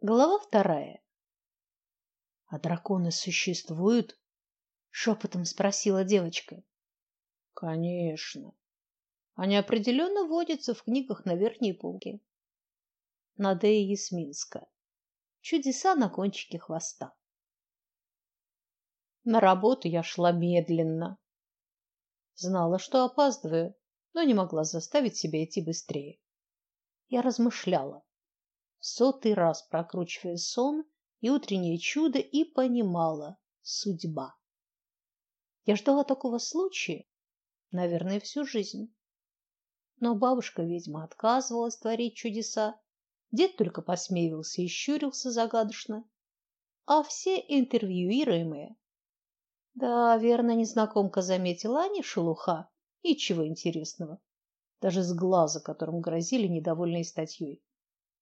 Глава вторая. А драконы существуют? шепотом спросила девочка. Конечно. Они определенно водятся в книгах на верхней полке. Надея Ясминска. Чудеса на кончике хвоста. На работу я шла медленно. Знала, что опаздываю, но не могла заставить себя идти быстрее. Я размышляла, в сотый раз прокручивая сон и утреннее чудо, и понимала судьба. Я ждала такого случая, наверное, всю жизнь. Но бабушка-ведьма отказывалась творить чудеса, дед только посмеивался и щурился загадочно, а все интервьюируемые да, верно, незнакомка заметила, а не шелуха. Ничего интересного. Даже с глаза, которым грозили недовольной статьей.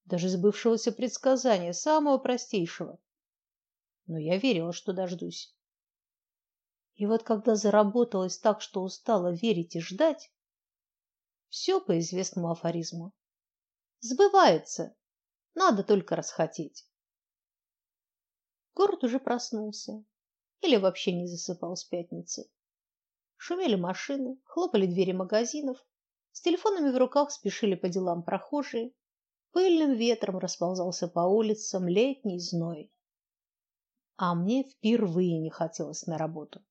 Даже сбывшегося предсказания, самого простейшего. Но я верила, что дождусь. И вот когда заработалось так, что устала верить и ждать, все по известному афоризму. Сбывается. Надо только расхотеть. Город уже проснулся или вообще не засыпал с пятницы. Шумели машины, хлопали двери магазинов, с телефонами в руках спешили по делам прохожие, пыльным ветром расползался по улицам летний зной. А мне впервые не хотелось на работу.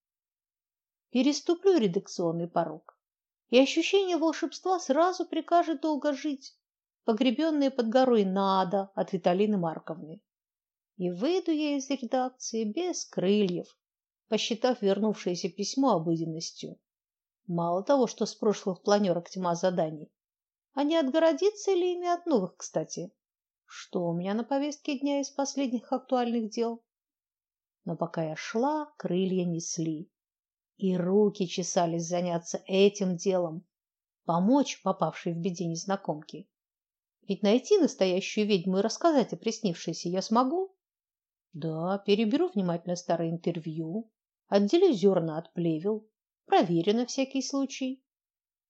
Переступлю редакционный порог, и ощущение волшебства сразу прикажет долго жить, погребенное под горой Нада от Виталины Марковны. И выйду я из редакции без крыльев, посчитав вернувшееся письмо обыденностью. Мало того, что с прошлых планерок тьма заданий, а не отгородиться ли ими от новых, кстати? Что у меня на повестке дня из последних актуальных дел? Но пока я шла, крылья несли, и руки чесались заняться этим делом, помочь попавшей в беде незнакомке. Ведь найти настоящую ведьму и рассказать о приснившейся я смогу. Да, переберу внимательно старое интервью, отделю зерна от плевел, проверю на всякий случай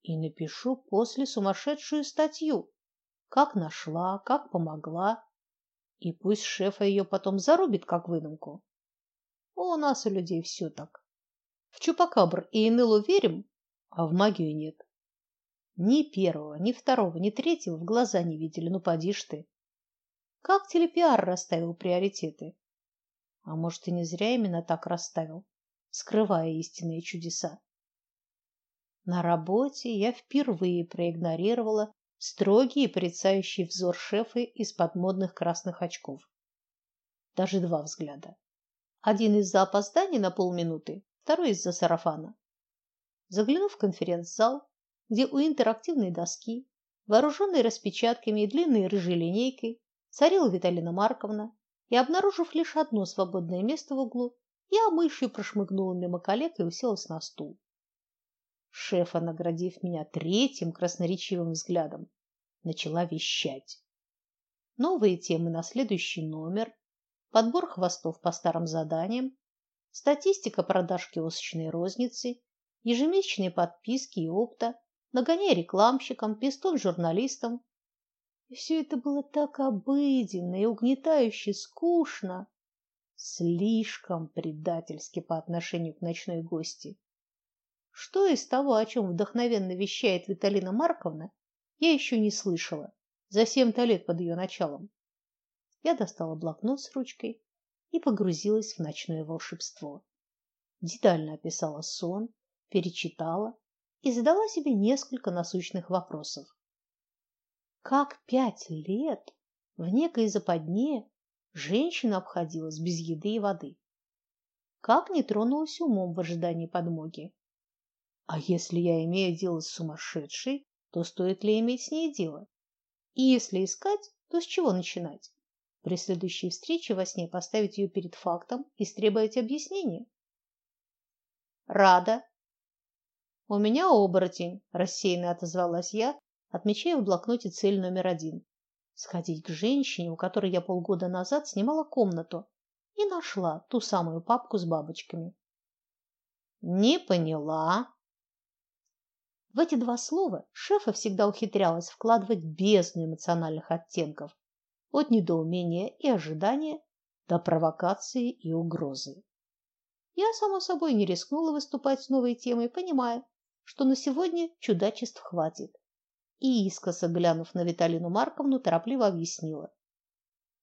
и напишу после сумасшедшую статью, как нашла, как помогла, и пусть шефа ее потом зарубит как выдумку. У нас у людей все так. В чупакабр и НЛО верим, а в магию нет. Ни первого, ни второго, ни третьего в глаза не видели, ну поди ж ты. Как телепиар расставил приоритеты? А может, и не зря именно так расставил, скрывая истинные чудеса. На работе я впервые проигнорировала строгий и порицающий взор шефа из-под модных красных очков. Даже два взгляда. Один из-за опоздания на полминуты, второй из-за сарафана. Заглянув в конференц-зал, где у интерактивной доски, вооруженной распечатками и длинной рыжей линейкой, царила Виталина Марковна, и, обнаружив лишь одно свободное место в углу, я мышью прошмыгнула мимо коллег и уселась на стул. Шефа, наградив меня третьим красноречивым взглядом, начала вещать. Новые темы на следующий номер, подбор хвостов по старым заданиям, статистика продаж киосочной розницы, ежемесячные подписки и опта, нагоняй рекламщикам, пистон журналистам, и все это было так обыденно и угнетающе скучно, слишком предательски по отношению к ночной гости. Что из того, о чем вдохновенно вещает Виталина Марковна, я еще не слышала за семь-то лет под ее началом. Я достала блокнот с ручкой и погрузилась в ночное волшебство. Детально описала сон, перечитала и задала себе несколько насущных вопросов. Как пять лет в некой западне женщина обходилась без еды и воды? Как не тронулась умом в ожидании подмоги? А если я имею дело с сумасшедшей, то стоит ли иметь с ней дело? И если искать, то с чего начинать? При следующей встрече во сне поставить ее перед фактом и требовать объяснения? Рада. У меня оборотень, рассеянно отозвалась я, отмечая в блокноте цель номер один сходить к женщине, у которой я полгода назад снимала комнату, и нашла ту самую папку с бабочками. Не поняла. В эти два слова шефа всегда ухитрялась вкладывать бездну эмоциональных оттенков. от недоумения и ожидания до провокации и угрозы. Я, само собой, не рискнула выступать с новой темой, понимая, что на сегодня чудачеств хватит. И искоса глянув на Виталину Марковну, торопливо объяснила: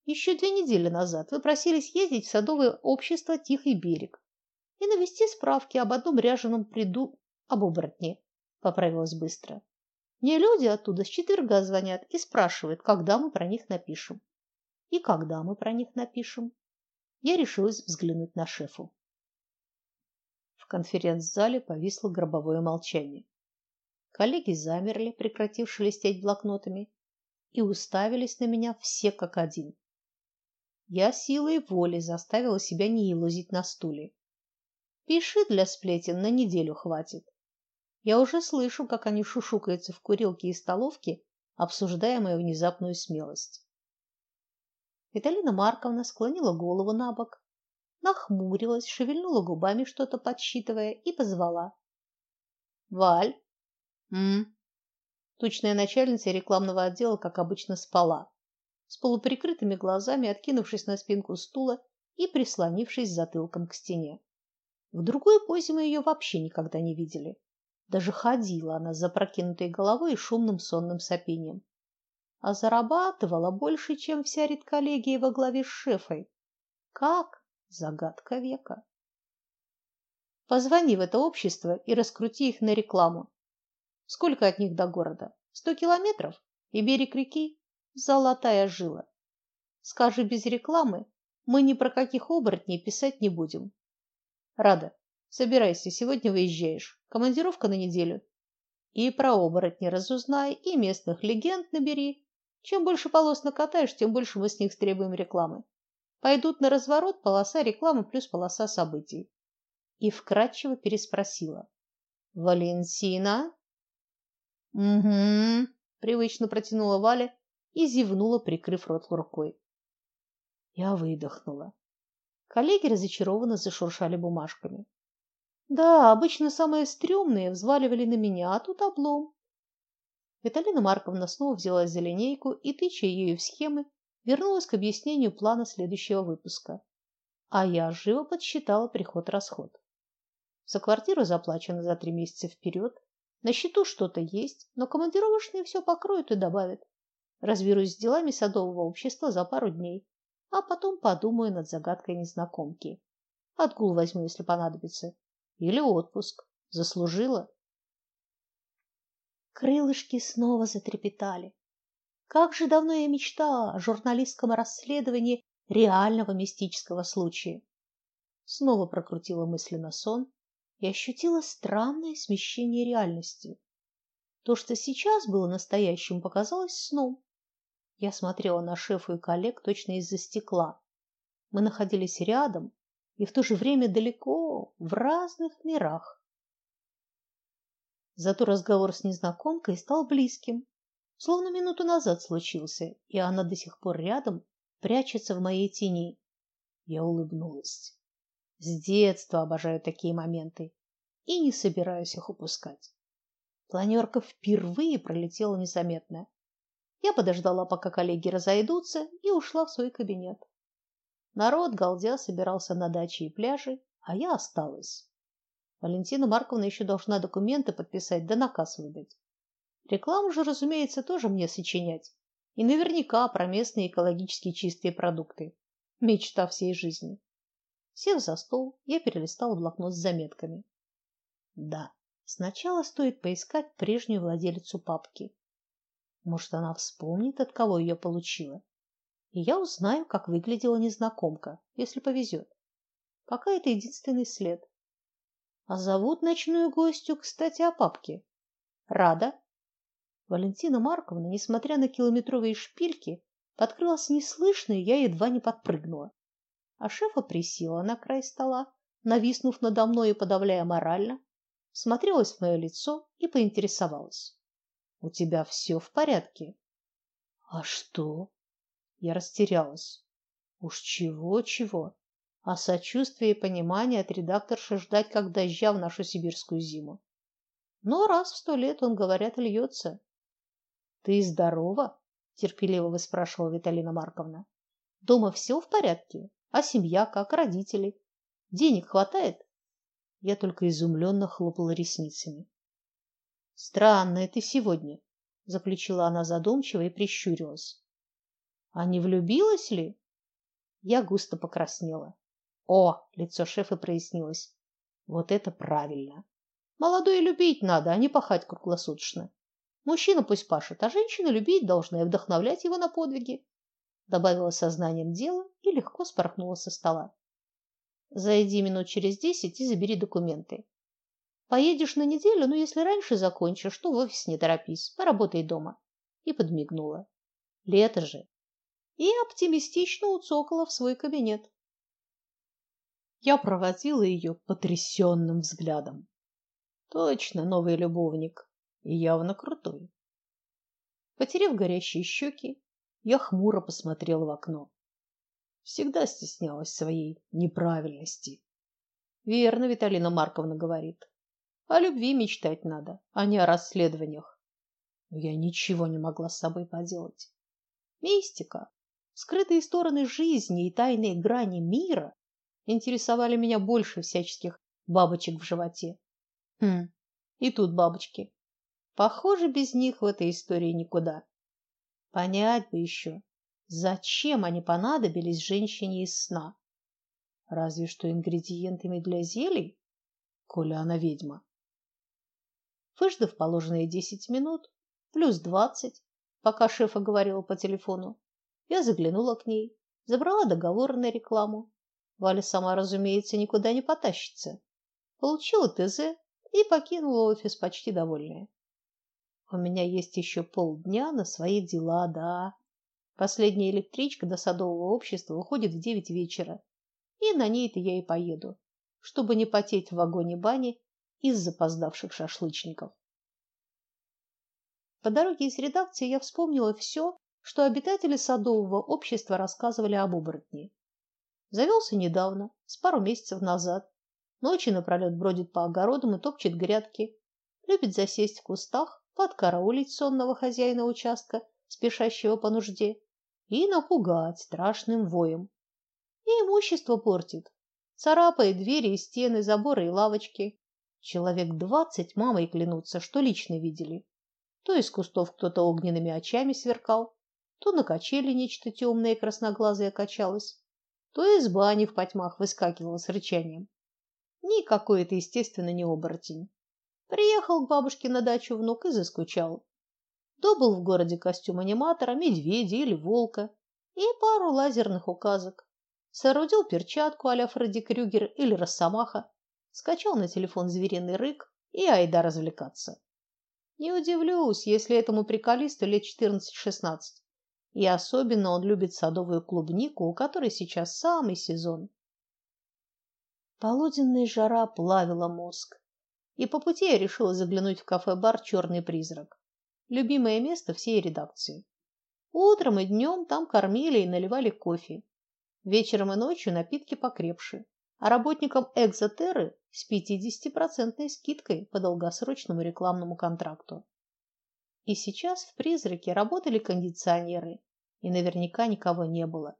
еще две недели назад вы просились ездить в садовое общество Тихий берег и навести справки об одном ряженом приду об оборотне. Поправилась быстро. Мне люди оттуда с четверга звонят и спрашивают, когда мы про них напишем. И когда мы про них напишем. Я решилась взглянуть на шефу. В конференц-зале повисло гробовое молчание. Коллеги замерли, прекратив шелестеть блокнотами, и уставились на меня все как один. Я силой воли заставила себя не елозить на стуле. Пиши для сплетен на неделю хватит. Я уже слышу, как они шушукаются в курилке и столовке, обсуждая мою внезапную смелость. Виталина Марковна склонила голову на бок, нахмурилась, шевельнула губами, что-то подсчитывая, и позвала: "Валь, м?" Тучная начальница рекламного отдела, как обычно, спала с полуприкрытыми глазами, откинувшись на спинку стула и прислонившись затылком к стене. В другой позе мы ее вообще никогда не видели. Даже ходила она с запрокинутой головой и шумным сонным сопением. А зарабатывала больше, чем вся редколлегия во главе с шефой. Как? Загадка века. Позвони в это общество и раскрути их на рекламу. Сколько от них до города? Сто километров? И берег реки? золотая жила. Скажи без рекламы, мы ни про каких оборотней писать не будем. Рада, собирайся, сегодня выезжаешь. Командировка на неделю. И про оборотни разузнай, и местных легенд набери. Чем больше полос накатаешь, тем больше мы с них требуем рекламы. Пойдут на разворот полоса рекламы плюс полоса событий. И вкратчиво переспросила: "Валентина?" "Угу", привычно протянула Валя и зевнула, прикрыв рот рукой. Я выдохнула. Коллеги разочарованно зашуршали бумажками. Да, обычно самые стрёмные взваливали на меня, а тут облом. Виталина Марковна снова взялась за линейку и, тыча ею в схемы, вернулась к объяснению плана следующего выпуска. А я живо подсчитала приход-расход. За квартиру заплачено за три месяца вперед, на счету что-то есть, но командировочные все покроют и добавят. Разберусь с делами садового общества за пару дней, а потом подумаю над загадкой незнакомки. Отгул возьму, если понадобится, или отпуск. Заслужила. Крылышки снова затрепетали. Как же давно я мечтала о журналистском расследовании реального мистического случая. Снова прокрутила мысленно сон и ощутила странное смещение реальности. То, что сейчас было настоящим, показалось сном. Я смотрела на шефа и коллег точно из-за стекла. Мы находились рядом и в то же время далеко, в разных мирах. Зато разговор с незнакомкой стал близким, словно минуту назад случился, и она до сих пор рядом, прячется в моей тени. Я улыбнулась. С детства обожаю такие моменты и не собираюсь их упускать. Планерка впервые пролетела незаметно. Я подождала, пока коллеги разойдутся, и ушла в свой кабинет. Народ галдя собирался на даче и пляже, а я осталась. Валентина Марковна еще должна документы подписать да наказ выдать. Рекламу же, разумеется, тоже мне сочинять. И наверняка про местные экологически чистые продукты. Мечта всей жизни. Сев за стол, я перелистала блокнот с заметками. Да, сначала стоит поискать прежнюю владелицу папки. Может, она вспомнит, от кого ее получила. И я узнаю, как выглядела незнакомка, если повезет. Пока это единственный след. А зовут ночную гостью, кстати, о папке. Рада. Валентина Марковна, несмотря на километровые шпильки, подкрылась неслышно, и я едва не подпрыгнула. А шефа присела на край стола, нависнув надо мной и подавляя морально, смотрелась в мое лицо и поинтересовалась: у тебя все в порядке? А что? Я растерялась. Уж чего-чего, а сочувствия и понимания от редакторши ждать как дождя в нашу сибирскую зиму. Но раз в сто лет он, говорят, льется. Ты здорова? терпеливо выспрашивала Виталина Марковна. Дома все в порядке? А семья как, родители? Денег хватает? Я только изумленно хлопала ресницами. Странно ты сегодня, заключила она задумчиво и прищурилась. А не влюбилась ли? Я густо покраснела. О, лицо шефа прояснилось. Вот это правильно. Молодой любить надо, а не пахать круглосуточно. Мужчина пусть пашет, а женщина любить должна и вдохновлять его на подвиги, добавила сознанием дела и легко спорхнула со стола. Зайди минут через десять и забери документы. Поедешь на неделю, но если раньше закончишь, то в офис не торопись, поработай дома. И подмигнула. Лето же. И оптимистично уцокала в свой кабинет. Я проводила ее потрясенным взглядом. Точно новый любовник и явно крутой. Потерев горящие щеки, я хмуро посмотрела в окно всегда стеснялась своей неправильности. Верно Виталина Марковна говорит. О любви мечтать надо, а не о расследованиях. Но я ничего не могла с собой поделать. Мистика, скрытые стороны жизни и тайные грани мира интересовали меня больше всяческих бабочек в животе. Хм. И тут бабочки. Похоже, без них в этой истории никуда. Понять бы еще, Зачем они понадобились женщине из сна? Разве что ингредиентами для зелий, коли она ведьма. Выждав положенные десять минут, плюс двадцать, пока шефа говорила по телефону, я заглянула к ней, забрала договор на рекламу. Валя сама, разумеется, никуда не потащится. Получила ТЗ и покинула офис почти довольная. У меня есть еще полдня на свои дела, да. Последняя электричка до садового общества уходит в девять вечера, и на ней-то я и поеду, чтобы не потеть в вагоне бани из запоздавших шашлычников. По дороге из редакции я вспомнила все, что обитатели садового общества рассказывали об оборотне. Завелся недавно, с пару месяцев назад. Ночи напролет бродит по огородам и топчет грядки. Любит засесть в кустах, подкараулить сонного хозяина участка спешащего по нужде, и напугать страшным воем. И имущество портит, царапает двери и стены, заборы и лавочки. Человек двадцать мамой клянутся, что лично видели. То из кустов кто-то огненными очами сверкал, то на качели нечто темное и красноглазое качалось, то из бани в потьмах выскакивало с рычанием. Никакой это, естественно, не оборотень. Приехал к бабушке на дачу внук и заскучал добыл в городе костюм аниматора, медведя или волка и пару лазерных указок. Соорудил перчатку а-ля Фредди Крюгер или Росомаха, скачал на телефон звериный рык и айда развлекаться. Не удивлюсь, если этому приколисту лет 14-16. И особенно он любит садовую клубнику, у которой сейчас самый сезон. Полуденная жара плавила мозг, и по пути я решила заглянуть в кафе-бар Черный призрак любимое место всей редакции. Утром и днем там кормили и наливали кофе. Вечером и ночью напитки покрепше. А работникам Экзотерры с 50% скидкой по долгосрочному рекламному контракту. И сейчас в Призраке работали кондиционеры, и наверняка никого не было.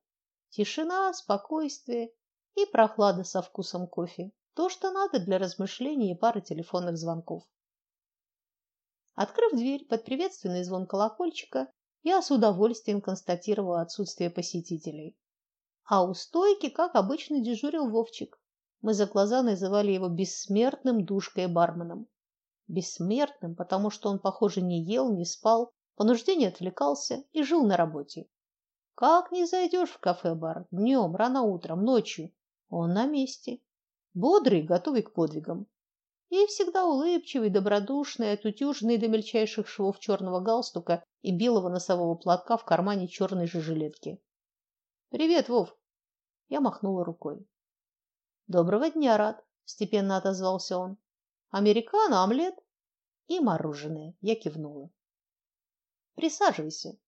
Тишина, спокойствие и прохлада со вкусом кофе. То, что надо для размышлений и пары телефонных звонков. Открыв дверь под приветственный звон колокольчика, я с удовольствием констатировала отсутствие посетителей. А у стойки, как обычно, дежурил Вовчик. Мы за глаза называли его бессмертным душкой-барменом. Бессмертным, потому что он, похоже, не ел, не спал, по нужде отвлекался и жил на работе. Как не зайдешь в кафе-бар днем, рано утром, ночью, он на месте, бодрый, готовый к подвигам и всегда улыбчивый, добродушный, отутюженный до мельчайших швов черного галстука и белого носового платка в кармане черной же жилетки. Привет, Вов. Я махнула рукой. Доброго дня, рад, степенно отозвался он. Американо, омлет и мороженое. Я кивнула. Присаживайся.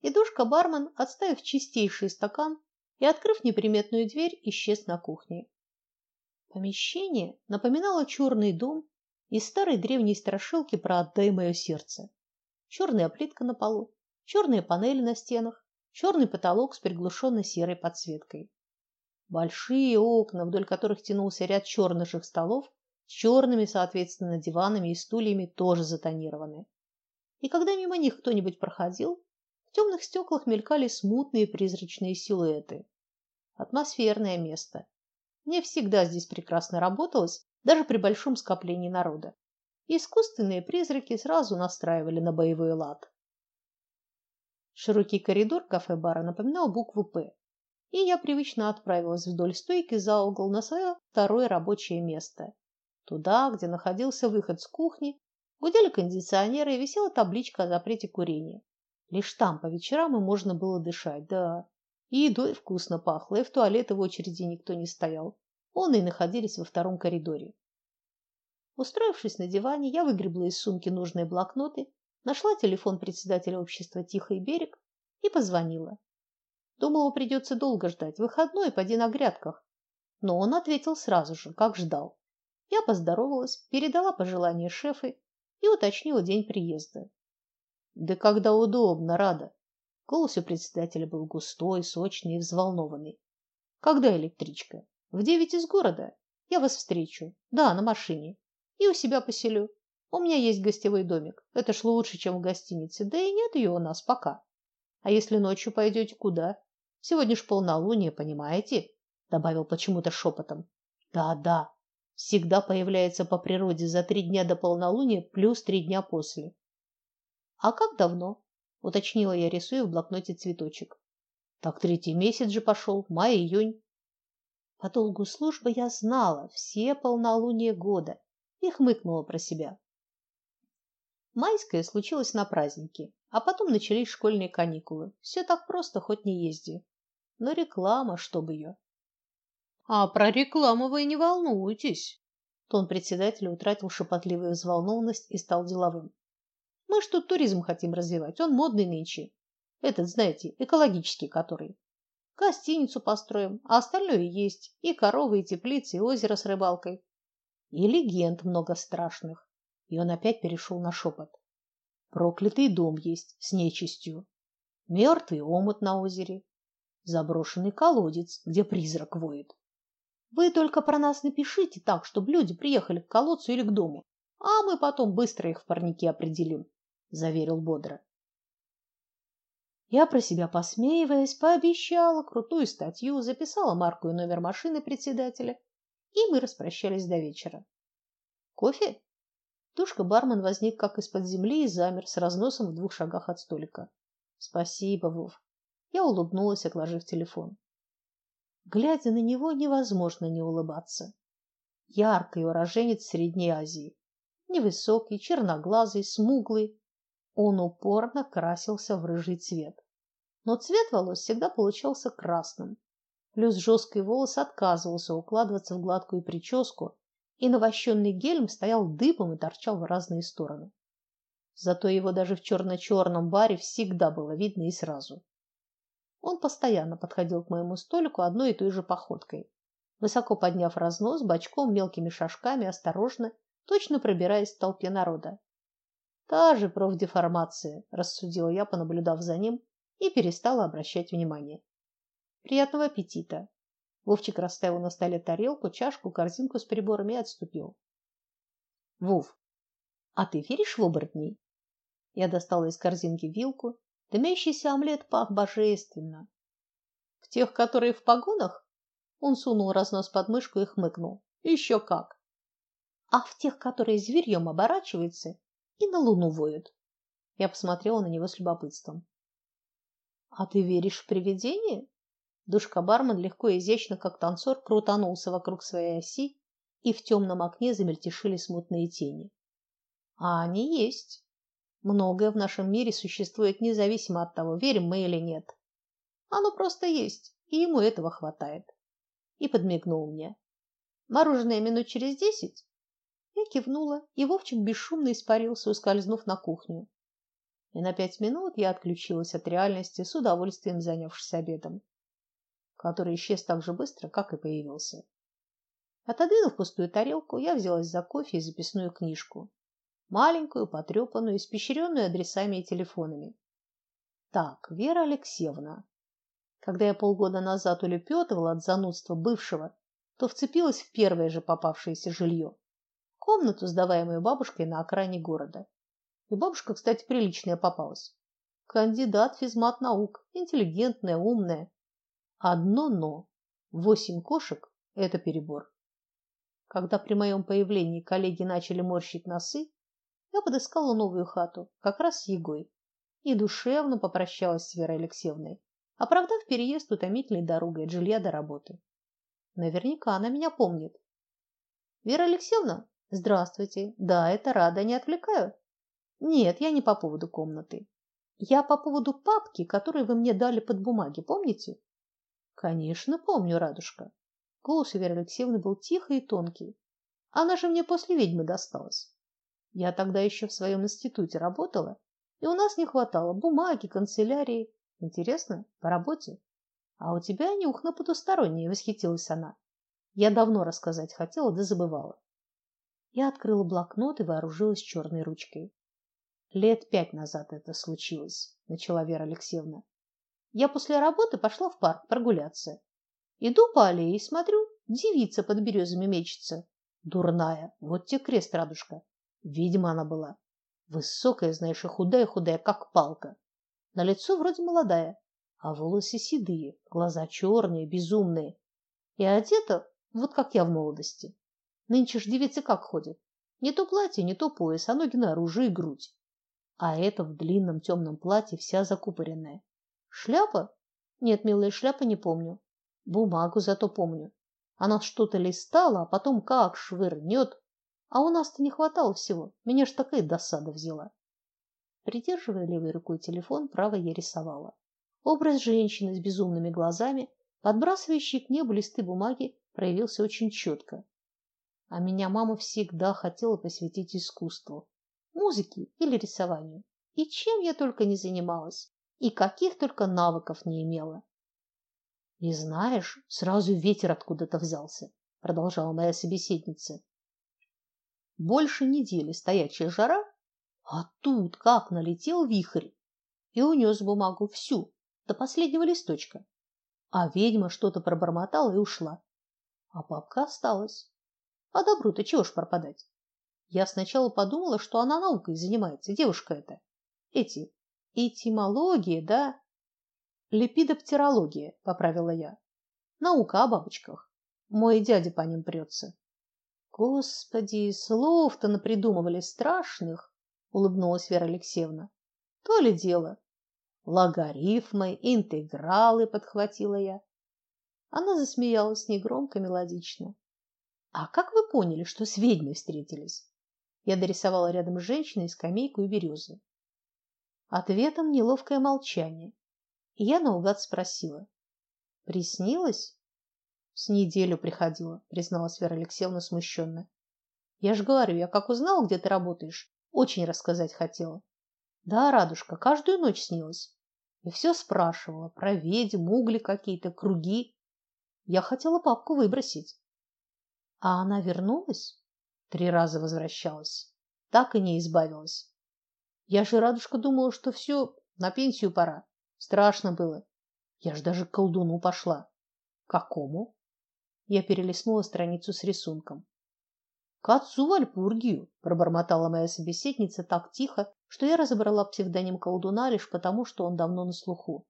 И душка-бармен, отставив чистейший стакан и открыв неприметную дверь, исчез на кухне. Помещение напоминало черный дом из старой древней страшилки про «Отдай мое сердце». Черная плитка на полу, черные панели на стенах, черный потолок с приглушенно серой подсветкой. Большие окна, вдоль которых тянулся ряд черных же столов черными, соответственно, диванами и стульями, тоже затонированы. И когда мимо них кто-нибудь проходил, в темных стеклах мелькали смутные призрачные силуэты. Атмосферное место. Мне всегда здесь прекрасно работалось, даже при большом скоплении народа. Искусственные призраки сразу настраивали на боевой лад. Широкий коридор кафе-бара напоминал букву П, и я привычно отправилась вдоль стойки за угол на свое второе рабочее место. Туда, где находился выход с кухни, гудели кондиционеры и висела табличка о запрете курения. Лишь там по вечерам и можно было дышать, да. И едой вкусно пахло, и в туалеты в очереди никто не стоял. Он и находились во втором коридоре. Устроившись на диване, я выгребла из сумки нужные блокноты, нашла телефон председателя общества Тихий берег и позвонила. Думала, придется долго ждать, выходной, поди на грядках. Но он ответил сразу же, как ждал. Я поздоровалась, передала пожелания шефа и уточнила день приезда. Да когда удобно, рада. Голос у председателя был густой, сочный и взволнованный. Когда электричка? В девять из города. Я вас встречу. Да, на машине. И у себя поселю. У меня есть гостевой домик. Это ж лучше, чем в гостинице. Да и нет ее у нас пока. А если ночью пойдете куда? Сегодня ж полнолуние, понимаете? добавил почему-то шепотом. Да, да. Всегда появляется по природе за три дня до полнолуния плюс три дня после. А как давно? уточнила я, рисуя в блокноте цветочек. Так третий месяц же пошел, май-июнь. По долгу службы я знала все полнолуния года и хмыкнула про себя. Майское случилось на празднике, а потом начались школьные каникулы. Все так просто, хоть не езди. Но реклама, чтобы ее. А про рекламу вы не волнуйтесь. Тон председателя утратил шепотливую взволнованность и стал деловым. Мы тут туризм хотим развивать, он модный нынче. Этот, знаете, экологический который. Гостиницу построим, а остальное есть: и коровы, и теплицы, и озеро с рыбалкой. И легенд много страшных. И он опять перешел на шепот. Проклятый дом есть с нечистью. Мертвый омут на озере. Заброшенный колодец, где призрак воет. Вы только про нас напишите так, чтобы люди приехали к колодцу или к дому, а мы потом быстро их в парнике определим заверил бодро. Я про себя посмеиваясь, пообещала крутую статью, записала марку и номер машины председателя, и мы распрощались до вечера. Кофе? Тушка бармен возник как из-под земли и замер с разносом в двух шагах от столика. Спасибо, Вов. Я улыбнулась, отложив телефон. Глядя на него, невозможно не улыбаться. Яркий уроженец Средней Азии, невысокий, черноглазый, смуглый, он упорно красился в рыжий цвет. Но цвет волос всегда получался красным. Плюс жесткий волос отказывался укладываться в гладкую прическу, и навощенный гельм стоял дыбом и торчал в разные стороны. Зато его даже в черно черном баре всегда было видно и сразу. Он постоянно подходил к моему столику одной и той же походкой, высоко подняв разнос, бочком мелкими шажками, осторожно, точно пробираясь в толпе народа. Та же профдеформация, рассудила я, понаблюдав за ним, и перестала обращать внимание. Приятного аппетита. Вовчик расставил на столе тарелку, чашку, корзинку с приборами и отступил. Вов, а ты веришь в оборотней? Я достала из корзинки вилку. Дымящийся омлет пах божественно. В тех, которые в погонах? Он сунул разнос под мышку и хмыкнул. Еще как. А в тех, которые зверьем оборачиваются и на луну воют. Я посмотрела на него с любопытством. А ты веришь в привидения? Душка бармен легко и изящно, как танцор, крутанулся вокруг своей оси, и в темном окне замельтешили смутные тени. А они есть. Многое в нашем мире существует независимо от того, верим мы или нет. Оно просто есть, и ему этого хватает. И подмигнул мне. Мороженое минут через десять я кивнула, и Вовчик бесшумно испарился, ускользнув на кухню. И на пять минут я отключилась от реальности, с удовольствием занявшись обедом, который исчез так же быстро, как и появился. Отодвинув пустую тарелку, я взялась за кофе и записную книжку, маленькую, потрепанную, испещренную адресами и телефонами. Так, Вера Алексеевна, когда я полгода назад улепетывала от занудства бывшего, то вцепилась в первое же попавшееся жилье. Комнату, сдаваемую бабушкой на окраине города. И бабушка, кстати, приличная попалась. Кандидат физмат наук, интеллигентная, умная. Одно но. Восемь кошек это перебор. Когда при моем появлении коллеги начали морщить носы, я подыскала новую хату, как раз с Егой, и душевно попрощалась с Верой Алексеевной, оправдав переезд утомительной дорогой от жилья до работы. Наверняка она меня помнит. Вера Алексеевна, здравствуйте. Да, это рада, не отвлекаю. Нет, я не по поводу комнаты. Я по поводу папки, которую вы мне дали под бумаги, помните? Конечно, помню, Радушка. Голос Веры Алексеевны был тихий и тонкий. Она же мне после ведьмы досталась. Я тогда еще в своем институте работала, и у нас не хватало бумаги, канцелярии. Интересно, по работе? А у тебя нюх на потустороннее, восхитилась она. Я давно рассказать хотела, да забывала. Я открыла блокнот и вооружилась черной ручкой. Лет пять назад это случилось, начала Вера Алексеевна. Я после работы пошла в парк прогуляться. Иду по аллее и смотрю, девица под березами мечется. Дурная. Вот те крест, радушка. Видимо, она была. Высокая, знаешь, и худая-худая, как палка. На лицо вроде молодая, а волосы седые, глаза черные, безумные. И одета вот как я в молодости. Нынче ж девицы как ходят? Не то платье, не то пояс, а ноги наружу и грудь. А эта в длинном темном платье вся закупоренная. Шляпа? Нет, милая, шляпа не помню. Бумагу зато помню. Она что-то листала, а потом как швырнет. А у нас-то не хватало всего. Меня ж такая досада взяла. Придерживая левой рукой телефон, правой я рисовала. Образ женщины с безумными глазами, подбрасывающей к небу листы бумаги, проявился очень четко. А меня мама всегда хотела посвятить искусству, музыке или рисованию. И чем я только не занималась, и каких только навыков не имела. И знаешь, сразу ветер откуда-то взялся, продолжала моя собеседница. Больше недели стоячая жара, а тут как налетел вихрь и унес бумагу всю, до последнего листочка. А ведьма что-то пробормотала и ушла. А папка осталась. А добру-то чего ж пропадать? Я сначала подумала, что она наукой занимается, девушка эта. Эти этимология, да? Лепидоптерология, поправила я. Наука о бабочках. Мой дядя по ним прется. Господи, слов-то напридумывали страшных, улыбнулась Вера Алексеевна. То ли дело. Логарифмы, интегралы, подхватила я. Она засмеялась негромко, мелодично. А как вы поняли, что с ведьмой встретились? Я дорисовала рядом с женщиной скамейку и березы. Ответом неловкое молчание. И я наугад спросила: "Приснилось?" С неделю приходила, призналась Вера Алексеевна смущенно. Я ж говорю, я как узнала, где ты работаешь, очень рассказать хотела. Да, Радушка, каждую ночь снилась. И все спрашивала про ведьм, угли какие-то, круги. Я хотела папку выбросить. А она вернулась? Три раза возвращалась. Так и не избавилась. Я же, Радушка, думала, что все, на пенсию пора. Страшно было. Я ж даже к колдуну пошла. Какому? Я перелистнула страницу с рисунком. К отцу Вальпургию, пробормотала моя собеседница так тихо, что я разобрала псевдоним колдуна лишь потому, что он давно на слуху.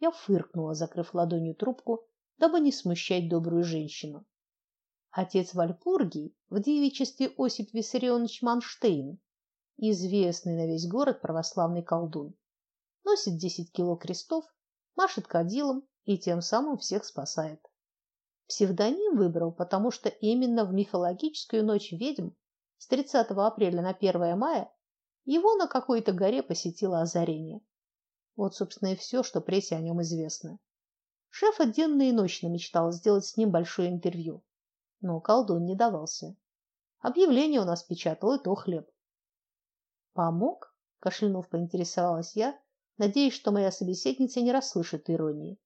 Я фыркнула, закрыв ладонью трубку, дабы не смущать добрую женщину. Отец Вальпургий в девичестве Осип Виссарионович Манштейн, известный на весь город православный колдун. Носит десять кило крестов, машет кадилом и тем самым всех спасает. Псевдоним выбрал, потому что именно в мифологическую ночь ведьм с 30 апреля на 1 мая его на какой-то горе посетило озарение. Вот, собственно, и все, что прессе о нем известно. Шеф денно и ночно мечтал сделать с ним большое интервью, но колдун не давался. Объявление у нас печатал и то хлеб. Помог? кашлянув поинтересовалась я, надеясь, что моя собеседница не расслышит иронии.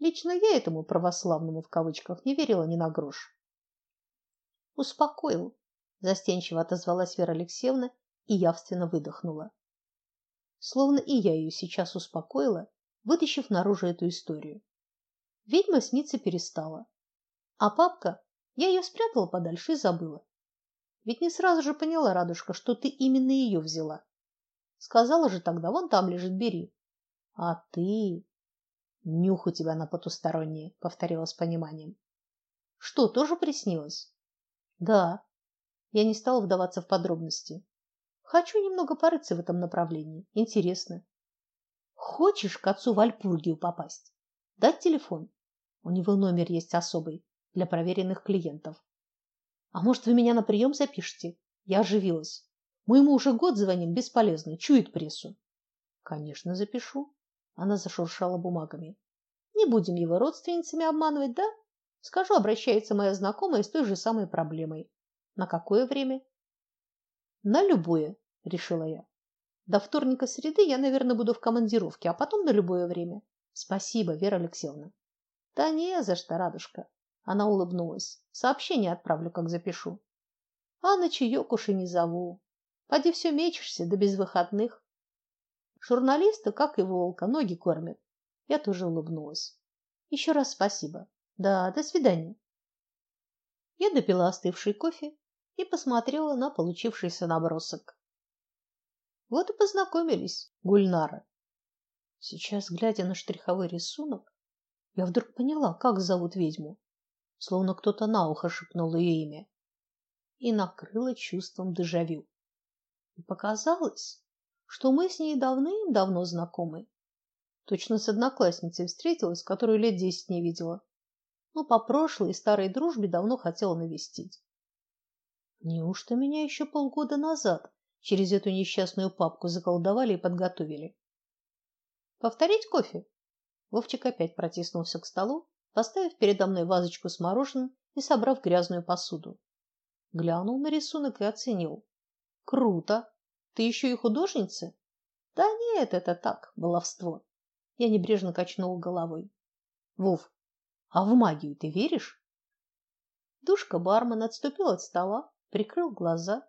Лично я этому православному в кавычках не верила ни на грош. Успокоил, застенчиво отозвалась Вера Алексеевна и явственно выдохнула. Словно и я ее сейчас успокоила, вытащив наружу эту историю. Ведьма снится перестала. А папка, я ее спрятала подальше и забыла. Ведь не сразу же поняла, Радушка, что ты именно ее взяла. Сказала же тогда, вон там лежит, бери. А ты нюх у тебя на потустороннее, повторила с пониманием. Что, тоже приснилось? Да. Я не стала вдаваться в подробности. Хочу немного порыться в этом направлении. Интересно. Хочешь к отцу Вальпургию попасть? Дать телефон? У него номер есть особый для проверенных клиентов. А может, вы меня на прием запишете? Я оживилась. Мы ему уже год звоним, бесполезно, чует прессу. Конечно, запишу. Она зашуршала бумагами. Не будем его родственницами обманывать, да? Скажу, обращается моя знакомая с той же самой проблемой. На какое время? На любое, решила я. До вторника среды я, наверное, буду в командировке, а потом на любое время. Спасибо, Вера Алексеевна. Да не за что, радушка. Она улыбнулась. Сообщение отправлю, как запишу. А на чаек уж и не зову. Поди все мечешься, да без выходных. Журналисты, как и волка, ноги кормят. Я тоже улыбнулась. Еще раз спасибо. Да, до свидания. Я допила остывший кофе и посмотрела на получившийся набросок. Вот и познакомились, Гульнара. Сейчас, глядя на штриховой рисунок, я вдруг поняла, как зовут ведьму словно кто-то на ухо шепнул ее имя, и накрыло чувством дежавю. И показалось, что мы с ней давным-давно знакомы. Точно с одноклассницей встретилась, которую лет десять не видела. Но по прошлой старой дружбе давно хотела навестить. Неужто меня еще полгода назад через эту несчастную папку заколдовали и подготовили? Повторить кофе? Вовчик опять протиснулся к столу поставив передо мной вазочку с мороженым и собрав грязную посуду. Глянул на рисунок и оценил. Круто. Ты еще и художница? Да нет, это так, баловство. Я небрежно качнул головой. Вов, а в магию ты веришь? Душка бармен отступил от стола, прикрыл глаза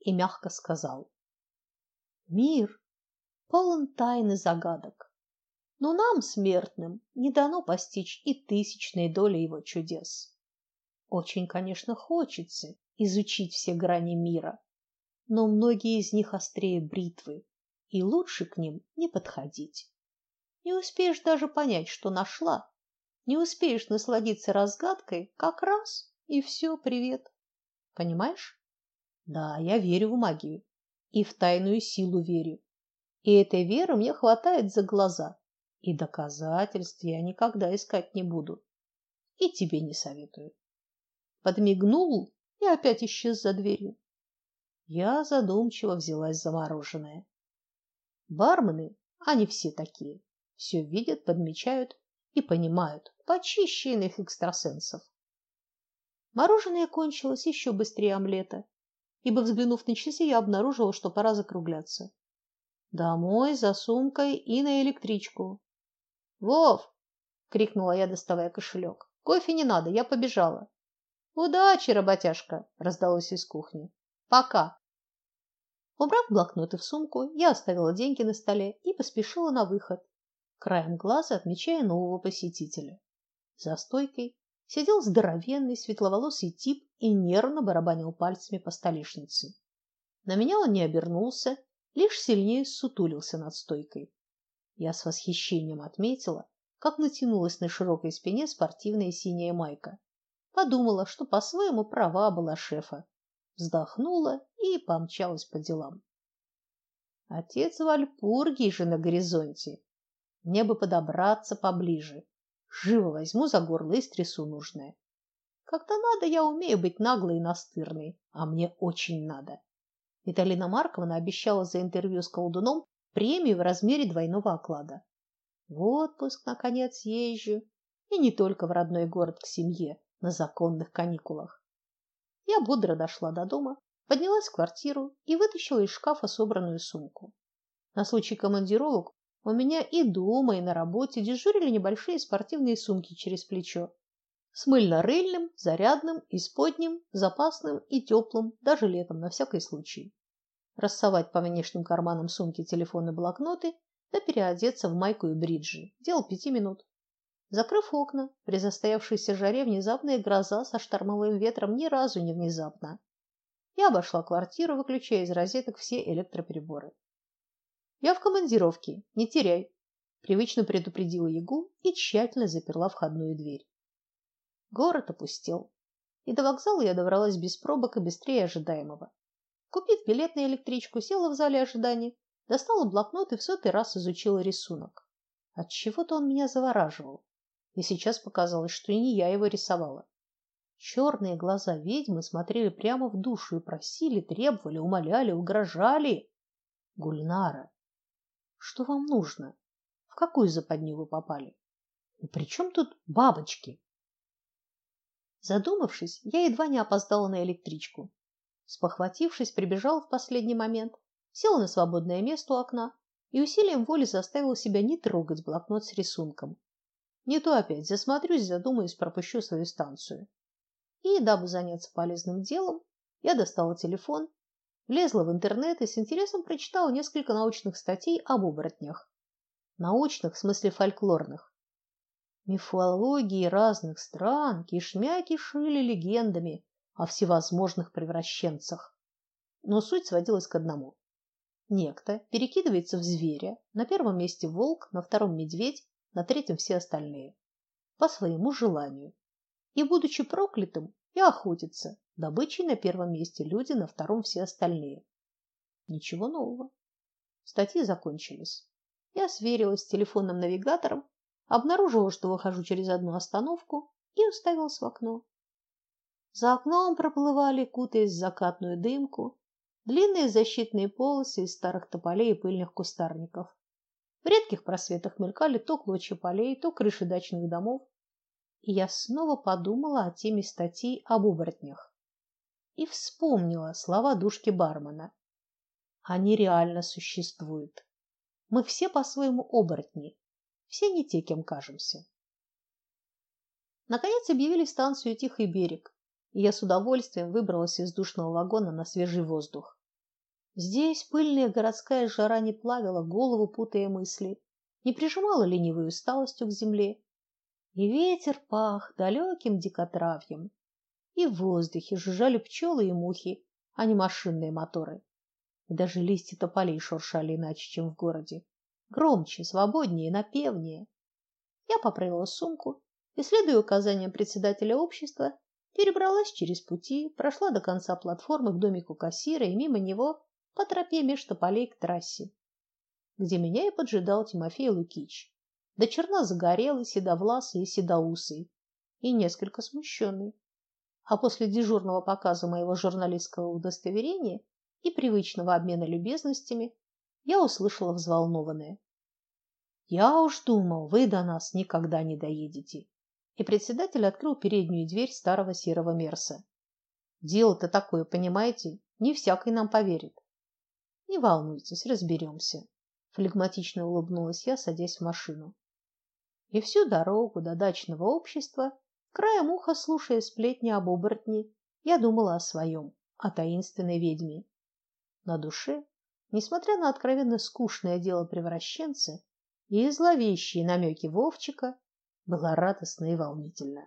и мягко сказал: "Мир полон тайн и загадок. Но нам, смертным, не дано постичь и тысячной доли его чудес. Очень, конечно, хочется изучить все грани мира, но многие из них острее бритвы, и лучше к ним не подходить. Не успеешь даже понять, что нашла, не успеешь насладиться разгадкой, как раз и все, привет. Понимаешь? Да, я верю в магию и в тайную силу верю. И этой веры мне хватает за глаза. И доказательств я никогда искать не буду. И тебе не советую. Подмигнул и опять исчез за дверью. Я задумчиво взялась за мороженое. Бармены, они все такие, все видят, подмечают и понимают, почище иных экстрасенсов. Мороженое кончилось еще быстрее омлета, ибо взглянув на часы, я обнаружила, что пора закругляться. Домой за сумкой и на электричку. Вов, крикнула я, доставая кошелек. Кофе не надо, я побежала. Удачи, работяжка, раздалось из кухни. Пока. Убрав блокноты в сумку, я оставила деньги на столе и поспешила на выход, краем глаза отмечая нового посетителя. За стойкой сидел здоровенный светловолосый тип и нервно барабанил пальцами по столешнице. На меня он не обернулся, лишь сильнее сутулился над стойкой. Я с восхищением отметила, как натянулась на широкой спине спортивная синяя майка. Подумала, что по-своему права была шефа. Вздохнула и помчалась по делам. Отец Вальпургий же на горизонте. Мне бы подобраться поближе. Живо возьму за горло и стрясу нужное. Как-то надо, я умею быть наглой и настырной, а мне очень надо. Виталина Марковна обещала за интервью с колдуном премию в размере двойного оклада. В отпуск наконец езжу, и не только в родной город к семье на законных каникулах. Я бодро дошла до дома, поднялась в квартиру и вытащила из шкафа собранную сумку. На случай командировок у меня и дома, и на работе дежурили небольшие спортивные сумки через плечо с мыльно-рыльным, зарядным, исподним, запасным и теплым, даже летом на всякий случай. рассовать по внешним карманам сумки телефоны, блокноты, да переодеться в майку и бриджи. Дело пяти минут. Закрыв окна, при застоявшейся жаре внезапная гроза со штормовым ветром ни разу не внезапно. Я обошла квартиру, выключая из розеток все электроприборы. Я в командировке, не теряй, привычно предупредила Егу и тщательно заперла входную дверь. Город опустел. И до вокзала я добралась без пробок и быстрее ожидаемого. Купив билет на электричку, села в зале ожидания, достала блокнот и в сотый раз изучила рисунок. От чего-то он меня завораживал. И сейчас показалось, что и не я его рисовала. Черные глаза ведьмы смотрели прямо в душу и просили, требовали, умоляли, угрожали. Гульнара, что вам нужно? В какую западню вы попали? И при чем тут бабочки? Задумавшись, я едва не опоздала на электричку. Спохватившись, прибежала в последний момент, села на свободное место у окна и усилием воли заставила себя не трогать блокнот с рисунком. Не то опять засмотрюсь, задумаюсь, пропущу свою станцию. И, дабы заняться полезным делом, я достала телефон, влезла в интернет и с интересом прочитала несколько научных статей об оборотнях. Научных, в смысле фольклорных. Мифологии разных стран кишмя кишили легендами о всевозможных превращенцах. Но суть сводилась к одному. Некто перекидывается в зверя, на первом месте волк, на втором медведь, на третьем все остальные. По своему желанию. И, будучи проклятым, и охотится. Добычей на первом месте люди, на втором все остальные. Ничего нового. Статьи закончились. Я сверилась с телефонным навигатором обнаружила, что выхожу через одну остановку и уставилась в окно. За окном проплывали, кутаясь в закатную дымку, длинные защитные полосы из старых тополей и пыльных кустарников. В редких просветах мелькали то клочья полей, то крыши дачных домов, и я снова подумала о теме статей об оборотнях и вспомнила слова душки бармена. Они реально существуют. Мы все по-своему оборотни, все не те, кем кажемся. Наконец объявили станцию Тихий берег, и я с удовольствием выбралась из душного вагона на свежий воздух. Здесь пыльная городская жара не плавила голову, путая мысли, не прижимала ленивой усталостью к земле. И ветер пах далеким дикотравьем, и в воздухе жужжали пчелы и мухи, а не машинные моторы. И даже листья тополей шуршали иначе, чем в городе громче, свободнее, напевнее. Я поправила сумку и, следуя указаниям председателя общества, перебралась через пути, прошла до конца платформы к домику кассира и мимо него по тропе меж тополей к трассе, где меня и поджидал Тимофей Лукич. До черна загорелый, седовласый и седоусый, и несколько смущенный. А после дежурного показа моего журналистского удостоверения и привычного обмена любезностями я услышала взволнованное: "Я уж думал, вы до нас никогда не доедете". И председатель открыл переднюю дверь старого серого Мерса. Дело-то такое, понимаете, не всякий нам поверит. Не волнуйтесь, разберемся. флегматично улыбнулась я, садясь в машину. И всю дорогу до дачного общества, краем уха слушая сплетни об оборотне, я думала о своем, о таинственной ведьме. На душе Несмотря на откровенно скучное дело превращенца и зловещие намеки Вовчика, было радостно и волнительно.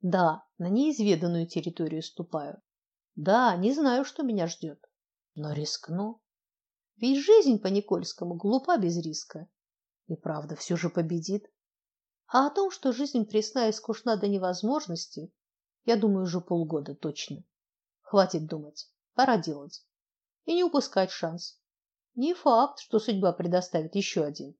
Да, на неизведанную территорию ступаю. Да, не знаю, что меня ждет, но рискну. Ведь жизнь по Никольскому глупа без риска. И правда все же победит. А о том, что жизнь пресна и скучна до невозможности, я думаю уже полгода точно. Хватит думать, пора делать и не упускать шанс. Не факт, что судьба предоставит еще один.